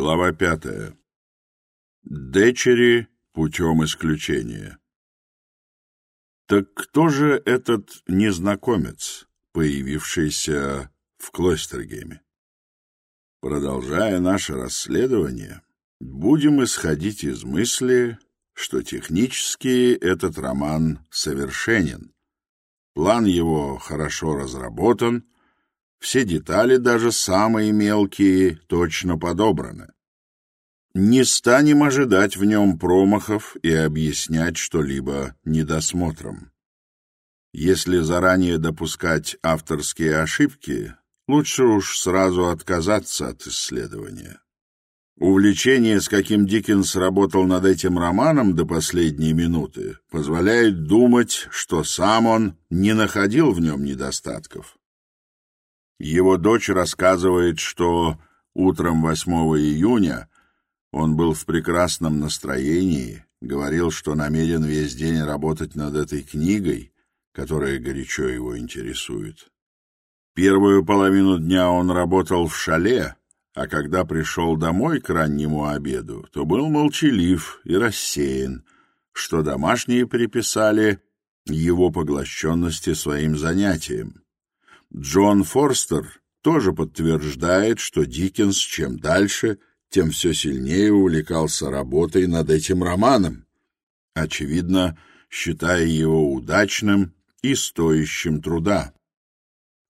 Глава пятая. Дечери путем исключения. Так кто же этот незнакомец, появившийся в Клойстергеме? Продолжая наше расследование, будем исходить из мысли, что технически этот роман совершенен. План его хорошо разработан — все детали, даже самые мелкие, точно подобраны. Не станем ожидать в нем промахов и объяснять что-либо недосмотром. Если заранее допускать авторские ошибки, лучше уж сразу отказаться от исследования. Увлечение, с каким Диккенс работал над этим романом до последней минуты, позволяет думать, что сам он не находил в нем недостатков. Его дочь рассказывает, что утром 8 июня он был в прекрасном настроении, говорил, что намерен весь день работать над этой книгой, которая горячо его интересует. Первую половину дня он работал в шале, а когда пришел домой к раннему обеду, то был молчалив и рассеян, что домашние приписали его поглощенности своим занятиям. Джон Форстер тоже подтверждает, что Диккенс чем дальше, тем все сильнее увлекался работой над этим романом, очевидно, считая его удачным и стоящим труда.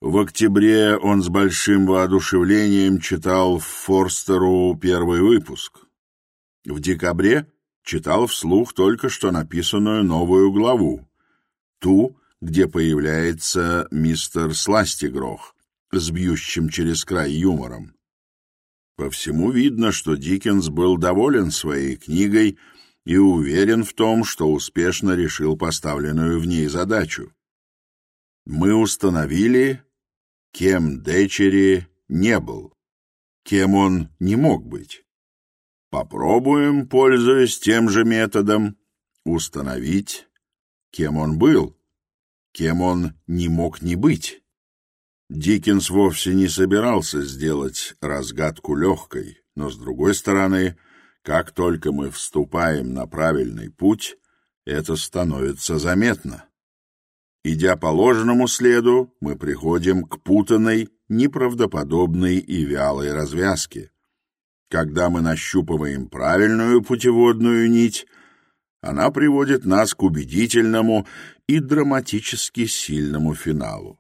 В октябре он с большим воодушевлением читал Форстеру первый выпуск. В декабре читал вслух только что написанную новую главу, ту, где появляется мистер Сластигрох с бьющим через край юмором. По всему видно, что Диккенс был доволен своей книгой и уверен в том, что успешно решил поставленную в ней задачу. Мы установили, кем Дечери не был, кем он не мог быть. Попробуем, пользуясь тем же методом, установить, кем он был кем он не мог не быть. Диккенс вовсе не собирался сделать разгадку легкой, но, с другой стороны, как только мы вступаем на правильный путь, это становится заметно. Идя по ложному следу, мы приходим к путанной, неправдоподобной и вялой развязке. Когда мы нащупываем правильную путеводную нить, она приводит нас к убедительному и драматически сильному финалу.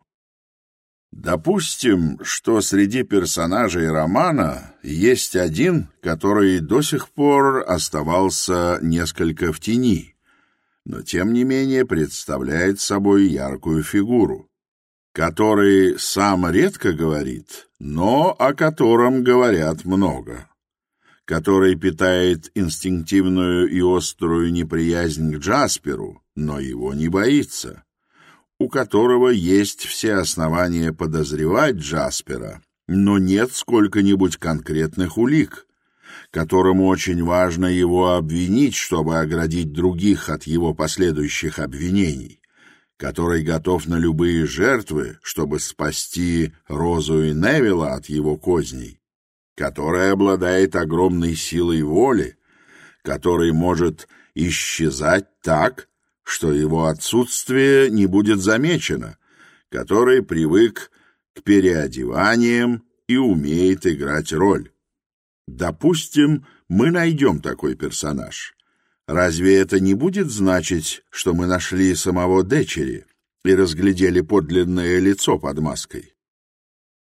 Допустим, что среди персонажей романа есть один, который до сих пор оставался несколько в тени, но тем не менее представляет собой яркую фигуру, который сам редко говорит, но о котором говорят много, который питает инстинктивную и острую неприязнь к Джасперу, но его не боится, у которого есть все основания подозревать Джаспера, но нет сколько-нибудь конкретных улик, которому очень важно его обвинить, чтобы оградить других от его последующих обвинений, который готов на любые жертвы, чтобы спасти Розу и Невилла от его козней, который обладает огромной силой воли, который может исчезать так, что его отсутствие не будет замечено, который привык к переодеваниям и умеет играть роль. Допустим, мы найдем такой персонаж. Разве это не будет значить, что мы нашли самого дочери и разглядели подлинное лицо под маской?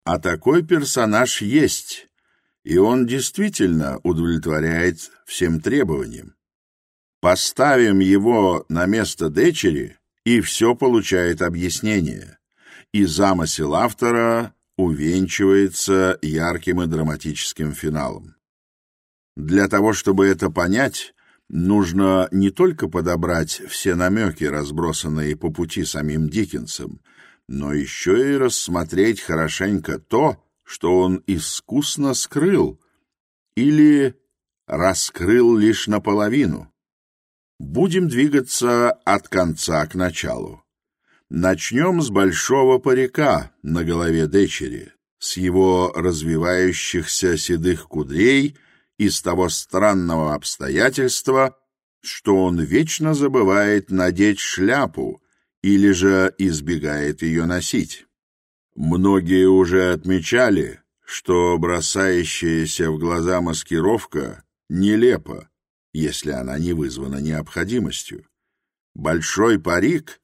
А такой персонаж есть, и он действительно удовлетворяет всем требованиям. Поставим его на место дечери, и все получает объяснение. И замысел автора увенчивается ярким и драматическим финалом. Для того, чтобы это понять, нужно не только подобрать все намеки, разбросанные по пути самим Диккенсом, но еще и рассмотреть хорошенько то, что он искусно скрыл или раскрыл лишь наполовину. Будем двигаться от конца к началу. Начнем с большого парика на голове дочери, с его развивающихся седых кудрей и с того странного обстоятельства, что он вечно забывает надеть шляпу или же избегает ее носить. Многие уже отмечали, что бросающаяся в глаза маскировка нелепа, если она не вызвана необходимостью. Большой парик,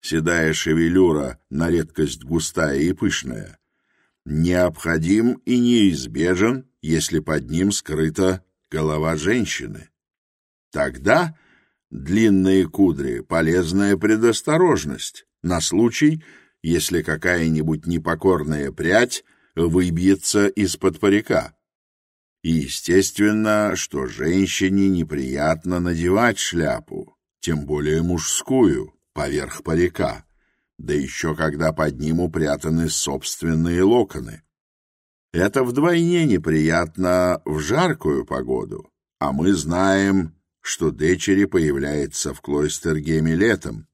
седая шевелюра, на редкость густая и пышная, необходим и неизбежен, если под ним скрыта голова женщины. Тогда длинные кудри — полезная предосторожность на случай, если какая-нибудь непокорная прядь выбьется из-под парика. И Естественно, что женщине неприятно надевать шляпу, тем более мужскую, поверх парика, да еще когда под ним упрятаны собственные локоны. Это вдвойне неприятно в жаркую погоду, а мы знаем, что дочери появляется в Клойстергеме летом.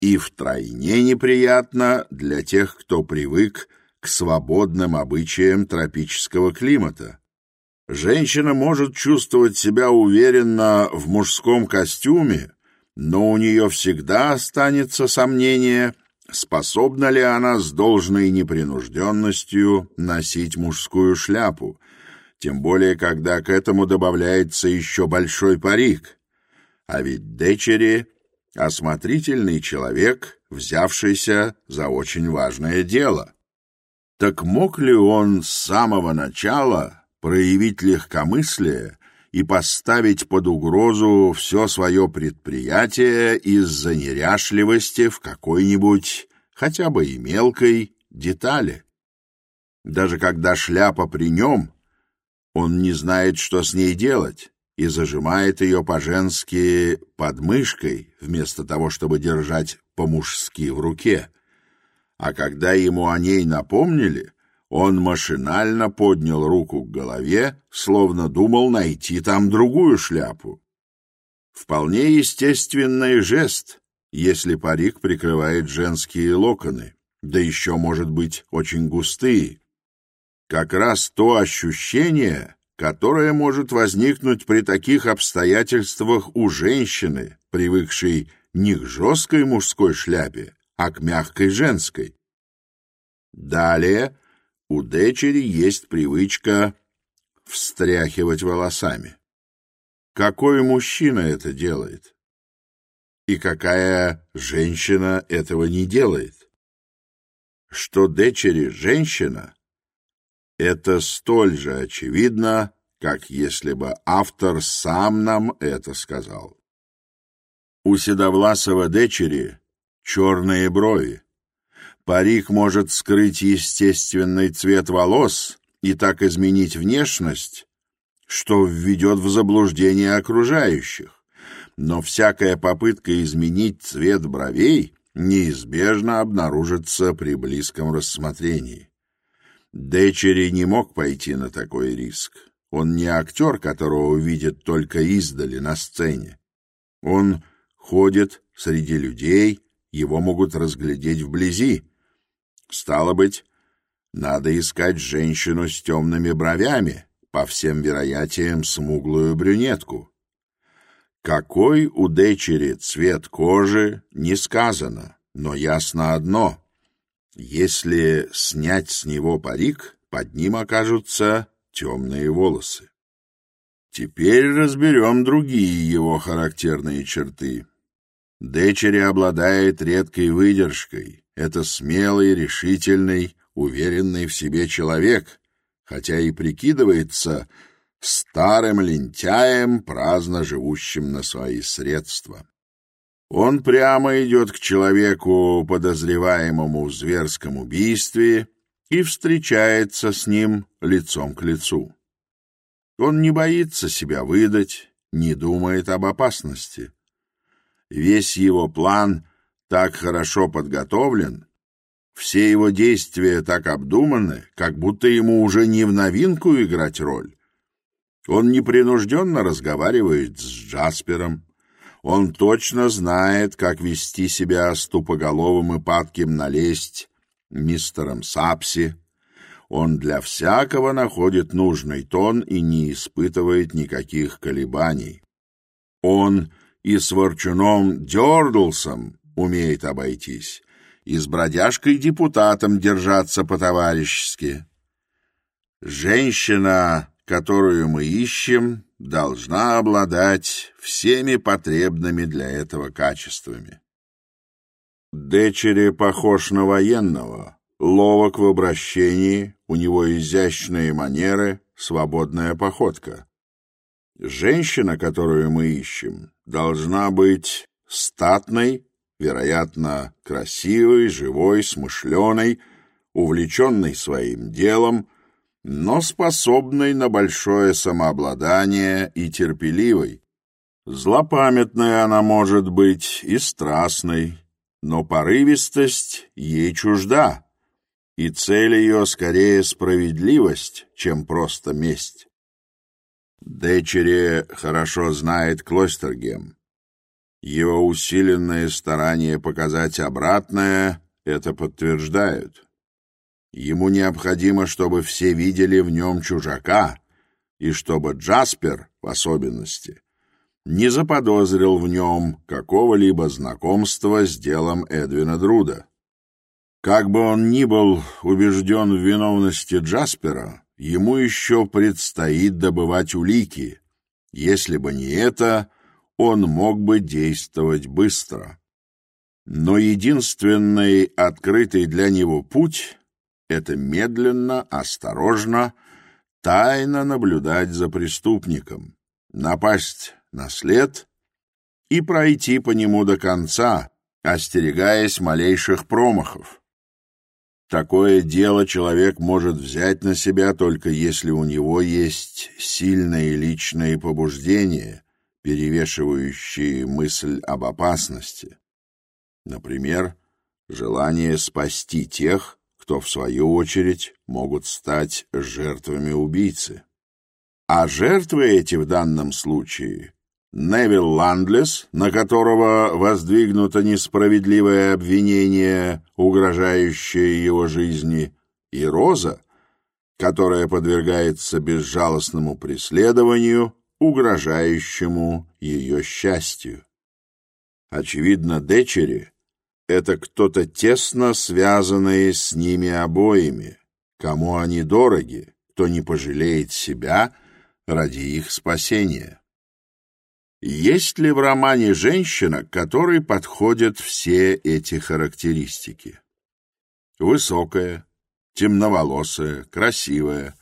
И втройне неприятно для тех, кто привык к свободным обычаям тропического климата — Женщина может чувствовать себя уверенно в мужском костюме, но у нее всегда останется сомнение, способна ли она с должной непринужденностью носить мужскую шляпу, тем более когда к этому добавляется еще большой парик. А ведь дечери — осмотрительный человек, взявшийся за очень важное дело. Так мог ли он с самого начала проявить легкомыслие и поставить под угрозу все свое предприятие из-за неряшливости в какой-нибудь, хотя бы и мелкой, детали. Даже когда шляпа при нем, он не знает, что с ней делать, и зажимает ее по-женски под мышкой вместо того, чтобы держать по-мужски в руке. А когда ему о ней напомнили, он машинально поднял руку к голове, словно думал найти там другую шляпу. Вполне естественный жест, если парик прикрывает женские локоны, да еще, может быть, очень густые. Как раз то ощущение, которое может возникнуть при таких обстоятельствах у женщины, привыкшей не к жесткой мужской шляпе, а к мягкой женской. Далее у дочери есть привычка встряхивать волосами. Какой мужчина это делает? И какая женщина этого не делает? Что дочери женщина, это столь же очевидно, как если бы автор сам нам это сказал. У Седовласова дочери черные брови, Парик может скрыть естественный цвет волос и так изменить внешность, что введет в заблуждение окружающих. Но всякая попытка изменить цвет бровей неизбежно обнаружится при близком рассмотрении. Дечери не мог пойти на такой риск. Он не актер, которого видят только издали на сцене. Он ходит среди людей, его могут разглядеть вблизи, Стало быть, надо искать женщину с темными бровями, по всем вероятиям смуглую брюнетку. Какой у дочери цвет кожи, не сказано, но ясно одно. Если снять с него парик, под ним окажутся темные волосы. Теперь разберем другие его характерные черты. Дечери обладает редкой выдержкой, это смелый, решительный, уверенный в себе человек, хотя и прикидывается старым лентяем, праздно живущим на свои средства. Он прямо идет к человеку, подозреваемому в зверском убийстве, и встречается с ним лицом к лицу. Он не боится себя выдать, не думает об опасности. Весь его план так хорошо подготовлен, все его действия так обдуманы, как будто ему уже не в новинку играть роль. Он непринужденно разговаривает с Джаспером. Он точно знает, как вести себя с тупоголовым и падким налезть мистером Сапси. Он для всякого находит нужный тон и не испытывает никаких колебаний. Он и с ворчуном Дёрдлсом умеет обойтись. И с бродяжкой депутатом держаться по-товарищески. Женщина, которую мы ищем, должна обладать всеми потребными для этого качествами. Дечери похож на военного, ловок в обращении, у него изящные манеры, свободная походка. Женщина, которую мы ищем, должна быть статной, Вероятно, на красивой, живой, смышленой, увлеченной своим делом, но способной на большое самообладание и терпеливой. Злопамятная она может быть и страстной, но порывистость ей чужда, и цель ее скорее справедливость, чем просто месть. Дечери хорошо знает Клостергем. Его усиленные старания показать обратное это подтверждают. Ему необходимо, чтобы все видели в нем чужака, и чтобы Джаспер, в особенности, не заподозрил в нем какого-либо знакомства с делом Эдвина Друда. Как бы он ни был убежден в виновности Джаспера, ему еще предстоит добывать улики. Если бы не это, он мог бы действовать быстро. Но единственный открытый для него путь — это медленно, осторожно, тайно наблюдать за преступником, напасть на след и пройти по нему до конца, остерегаясь малейших промахов. Такое дело человек может взять на себя только если у него есть сильные личные побуждения — перевешивающие мысль об опасности. Например, желание спасти тех, кто в свою очередь могут стать жертвами убийцы. А жертвы эти в данном случае Невил Ландлес, на которого воздвигнуто несправедливое обвинение, угрожающее его жизни, и Роза, которая подвергается безжалостному преследованию, угрожающему ее счастью. Очевидно, дечери — это кто-то тесно связанный с ними обоими, кому они дороги, кто не пожалеет себя ради их спасения. Есть ли в романе женщина, которой подходят все эти характеристики? Высокая, темноволосая, красивая,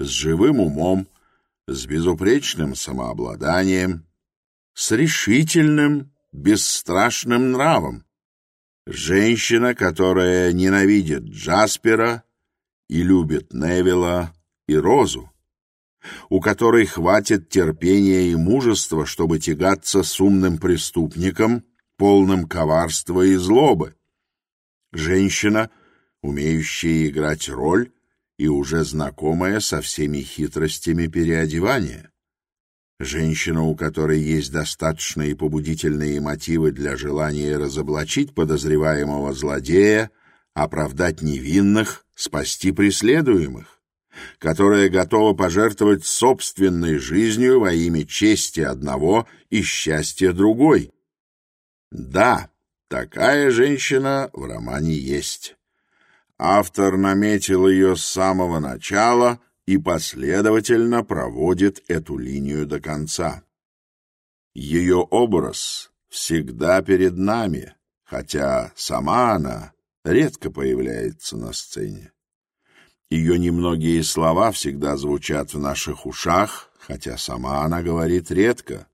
с живым умом, с безупречным самообладанием, с решительным, бесстрашным нравом. Женщина, которая ненавидит Джаспера и любит Невилла и Розу, у которой хватит терпения и мужества, чтобы тягаться с умным преступником, полным коварства и злобы. Женщина, умеющая играть роль, и уже знакомая со всеми хитростями переодевания. Женщина, у которой есть достаточные побудительные мотивы для желания разоблачить подозреваемого злодея, оправдать невинных, спасти преследуемых, которая готова пожертвовать собственной жизнью во имя чести одного и счастья другой. Да, такая женщина в романе есть автор наметил ее с самого начала и последовательно проводит эту линию до конца. Ее образ всегда перед нами, хотя сама она редко появляется на сцене. Ее немногие слова всегда звучат в наших ушах, хотя сама она говорит редко.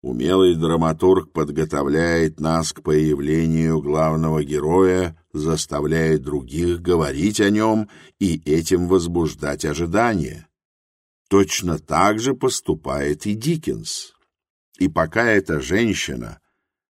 Умелый драматург подготовляет нас к появлению главного героя, заставляет других говорить о нем и этим возбуждать ожидания. Точно так же поступает и Диккенс. И пока эта женщина,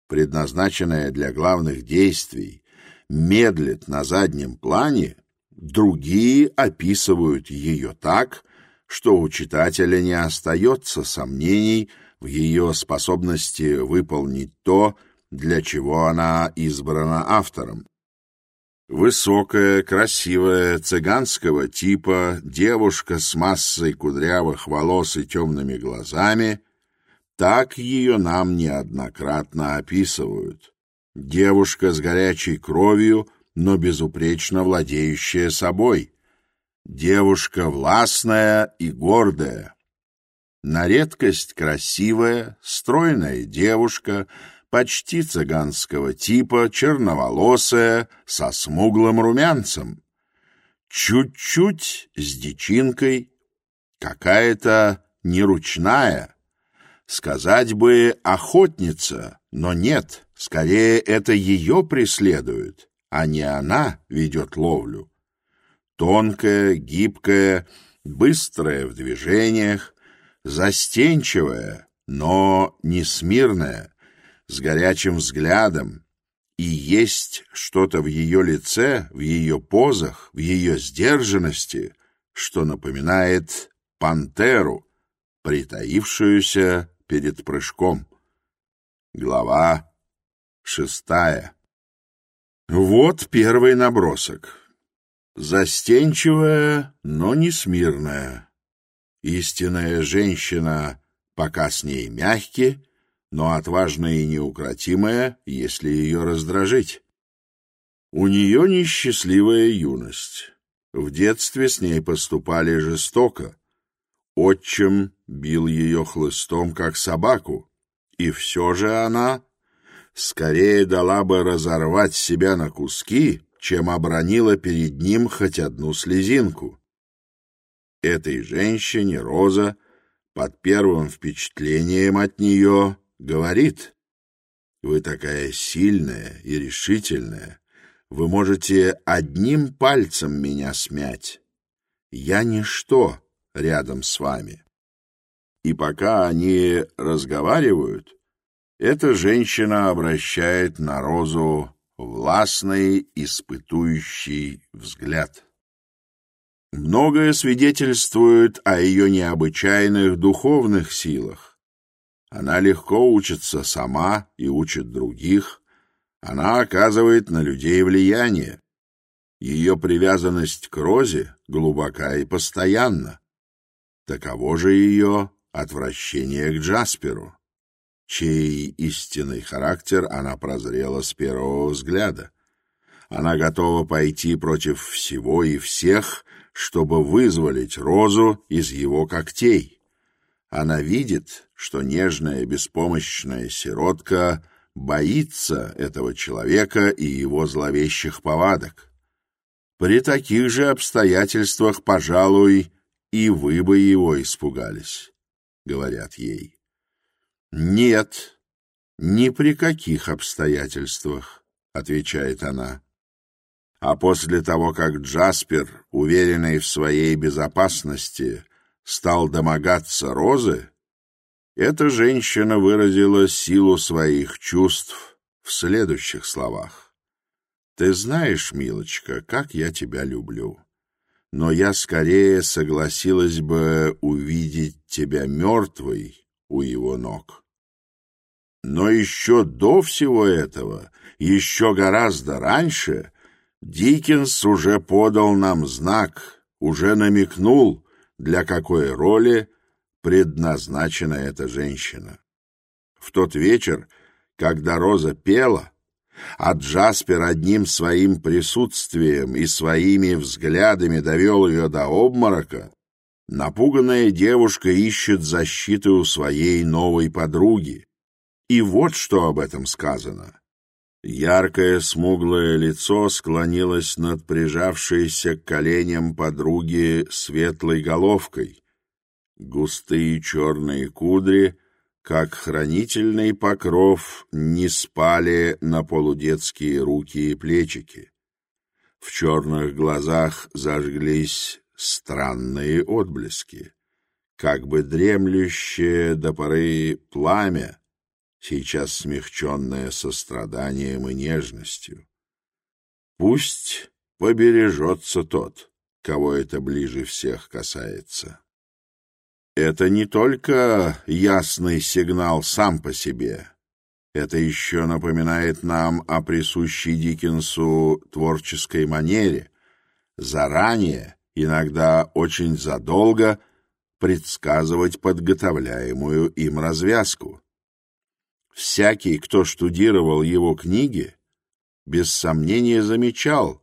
предназначенная для главных действий, медлит на заднем плане, другие описывают ее так, что у читателя не остается сомнений в ее способности выполнить то, для чего она избрана автором. Высокая, красивая, цыганского типа, девушка с массой кудрявых волос и темными глазами, так ее нам неоднократно описывают. Девушка с горячей кровью, но безупречно владеющая собой — девушка властная и гордая. На редкость красивая, стройная девушка, почти цыганского типа, черноволосая, со смуглым румянцем. Чуть-чуть с дичинкой, какая-то неручная. Сказать бы «охотница», но нет, скорее это ее преследуют, а не она ведет ловлю тонкая, гибкая, быстрая в движениях, застенчивая, но несмирная, с горячим взглядом, и есть что-то в ее лице, в ее позах, в ее сдержанности, что напоминает пантеру, притаившуюся перед прыжком. Глава шестая. Вот первый набросок застенчивая, но не смирная. Истинная женщина пока с ней мягки, но отважная и неукротимая, если ее раздражить. У нее несчастливая юность. В детстве с ней поступали жестоко. Отчим бил ее хлыстом, как собаку, и все же она скорее дала бы разорвать себя на куски, чем обронила перед ним хоть одну слезинку. Этой женщине Роза под первым впечатлением от нее говорит «Вы такая сильная и решительная, вы можете одним пальцем меня смять. Я ничто рядом с вами». И пока они разговаривают, эта женщина обращает на Розу властный, испытующий взгляд. Многое свидетельствует о ее необычайных духовных силах. Она легко учится сама и учит других. Она оказывает на людей влияние. Ее привязанность к Розе глубока и постоянна. Таково же ее отвращение к Джасперу чей истинный характер она прозрела с первого взгляда. Она готова пойти против всего и всех, чтобы вызволить Розу из его когтей. Она видит, что нежная беспомощная сиротка боится этого человека и его зловещих повадок. При таких же обстоятельствах, пожалуй, и вы бы его испугались, говорят ей. «Нет, ни при каких обстоятельствах», — отвечает она. А после того, как Джаспер, уверенный в своей безопасности, стал домогаться Розы, эта женщина выразила силу своих чувств в следующих словах. «Ты знаешь, милочка, как я тебя люблю» но я скорее согласилась бы увидеть тебя мертвой, у его ног. Но еще до всего этого, еще гораздо раньше, Диккенс уже подал нам знак, уже намекнул, для какой роли предназначена эта женщина. В тот вечер, когда Роза пела, а Джаспер одним своим присутствием и своими взглядами довел ее до обморока, Напуганная девушка ищет защиты у своей новой подруги. И вот что об этом сказано. Яркое смуглое лицо склонилось над прижавшейся к коленям подруги светлой головкой. Густые черные кудри, как хранительный покров, не спали на полудетские руки и плечики. В черных глазах зажглись странные отблески, как бы дремлющее до поры пламя, сейчас смягченное состраданием и нежностью. Пусть побережется тот, кого это ближе всех касается. Это не только ясный сигнал сам по себе. Это еще напоминает нам о присущей Диккенсу творческой манере, заранее иногда очень задолго предсказывать подготовляемую им развязку. Всякий, кто штудировал его книги, без сомнения замечал,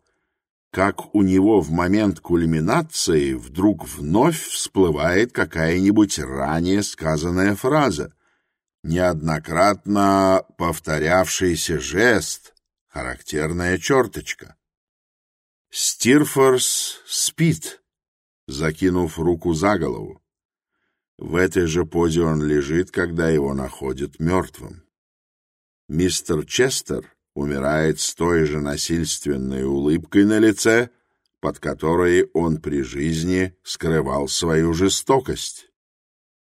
как у него в момент кульминации вдруг вновь всплывает какая-нибудь ранее сказанная фраза, неоднократно повторявшийся жест, характерная черточка. Стирфорс спит, закинув руку за голову. В этой же позе он лежит, когда его находят мертвым. Мистер Честер умирает с той же насильственной улыбкой на лице, под которой он при жизни скрывал свою жестокость.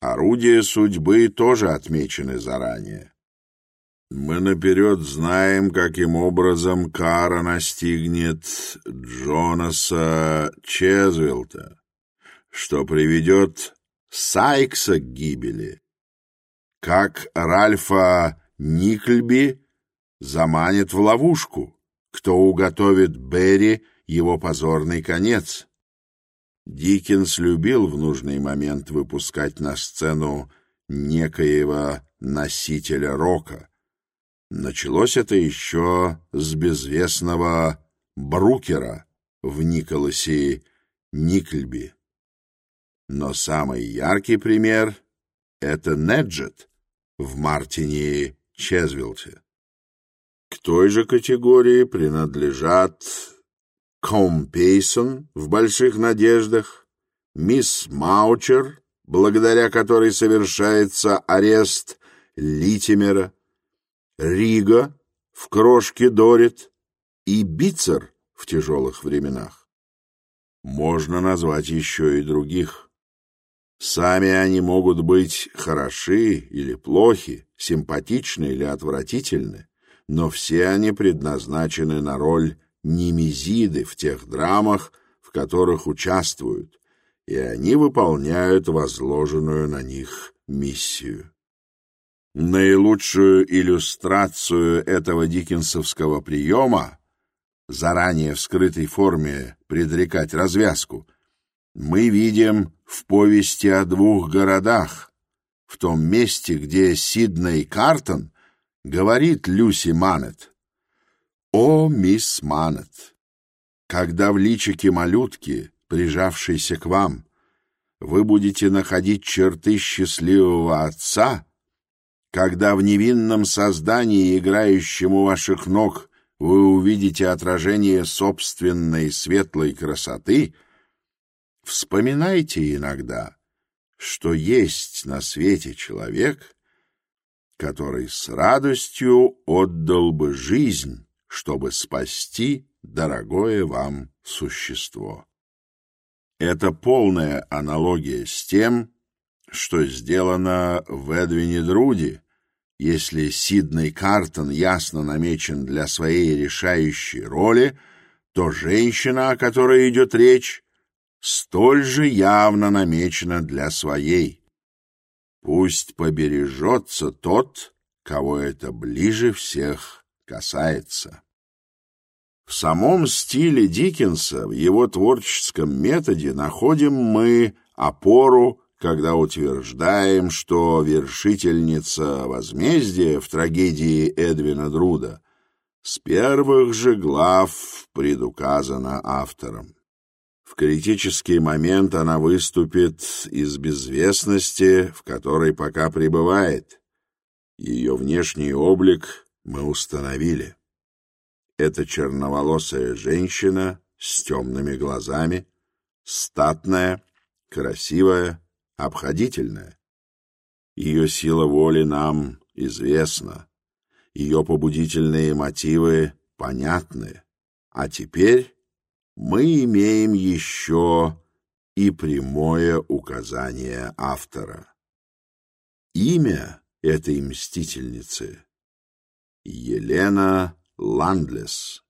Орудия судьбы тоже отмечены заранее. Мы наперед знаем, каким образом кара настигнет Джонаса Чезвилта, что приведет Сайкса к гибели, как Ральфа Никльби заманит в ловушку, кто уготовит Берри его позорный конец. Диккенс любил в нужный момент выпускать на сцену некоего носителя рока — Началось это еще с безвестного Брукера в Николасе Никльби. Но самый яркий пример — это Неджет в Мартине Чезвилте. К той же категории принадлежат Компейсон в «Больших надеждах», мисс Маучер, благодаря которой совершается арест Литимера, Рига в «Крошке Дорит» и Бицер в «Тяжелых временах». Можно назвать еще и других. Сами они могут быть хороши или плохи, симпатичны или отвратительны, но все они предназначены на роль немезиды в тех драмах, в которых участвуют, и они выполняют возложенную на них миссию. Наилучшую иллюстрацию этого дикенсовского приема заранее в скрытой форме предрекать развязку мы видим в повести о двух городах, в том месте, где Сидней Картон говорит Люси Манет. «О, мисс Манет, когда в личике малютки, прижавшейся к вам, вы будете находить черты счастливого отца», когда в невинном создании, играющем у ваших ног, вы увидите отражение собственной светлой красоты, вспоминайте иногда, что есть на свете человек, который с радостью отдал бы жизнь, чтобы спасти дорогое вам существо. Это полная аналогия с тем, что сделано в Эдвине Друди, если Сидней Картон ясно намечен для своей решающей роли, то женщина, о которой идет речь, столь же явно намечена для своей. Пусть побережется тот, кого это ближе всех касается. В самом стиле Диккенса, в его творческом методе, находим мы опору когда утверждаем, что вершительница возмездия в трагедии Эдвина Друда с первых же глав предуказана автором. В критический момент она выступит из безвестности, в которой пока пребывает. Ее внешний облик мы установили. Это черноволосая женщина с темными глазами, статная, красивая, Обходительная. Ее сила воли нам известна, ее побудительные мотивы понятны. А теперь мы имеем еще и прямое указание автора. Имя этой мстительницы — Елена Ландлес.